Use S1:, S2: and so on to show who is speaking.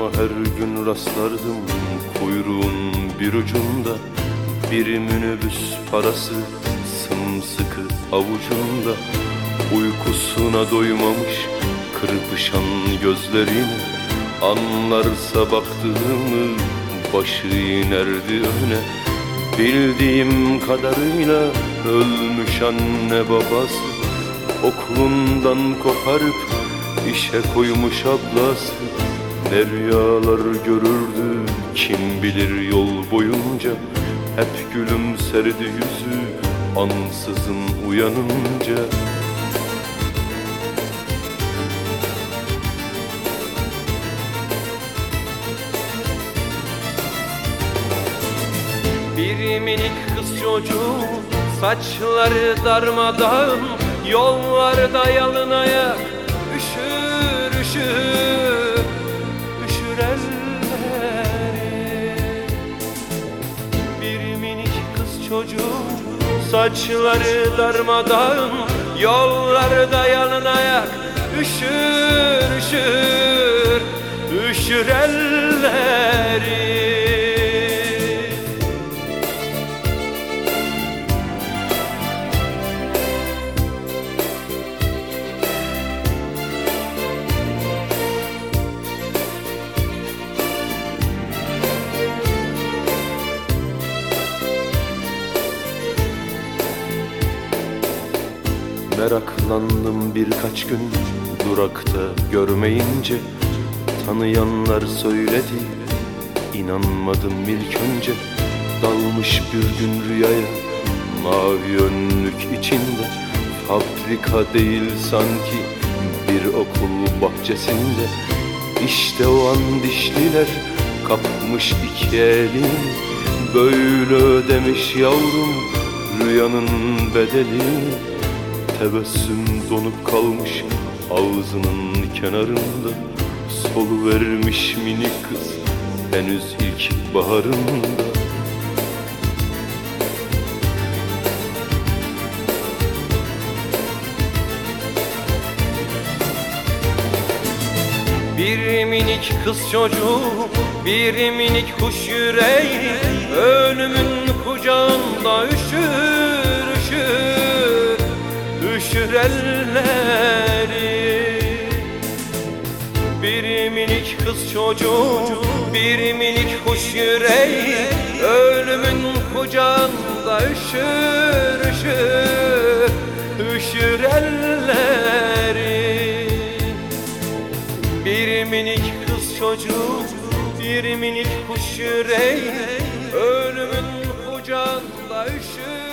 S1: her gün rastlardım kuyruğun bir ucunda. Bir minibüs parası sımsıkı avucunda. Uykusuna doymamış kırpışan gözlerine. Anlarsa baktığımı başı inerdi öne. Bildiğim kadarıyla ölmüş anne babası. Okulundan koparıp işe koymuş ablası Ne rüyalar görürdü kim bilir yol boyunca. Hep gülümserdi yüzü ansızın uyanınca.
S2: Bir minik kız çocuğu Saçları darmadağın Yollarda yalın ayak çocuğu Saçları darmadağın Yollarda yalın ayak. Üşür üşür Üşür elleri
S1: Meraklandım birkaç gün durakta görmeyince. Tanıyanlar söyledi inanmadım ilk önce. Dalmış bir gün rüyaya mavi önlük içinde. Fabrika değil sanki bir okul bahçesinde. İşte o an dişliler kapmış iki elini. Böyle ödemiş yavrum rüyanın bedelini Tebessüm donup kalmış ağzının kenarında. Solu vermiş minik kız henüz ilk baharında.
S2: Bir minik kız çocuğu, bir minik kuş yüreği. Ölümün kucağında üşür minik kız çocuğu, bir minik kuş yüreği Ölümün kucağında üşür üşür, üşür elleri. Bir minik kız çocuğu, bir minik kuş yüreği Ölümün kucağında üşür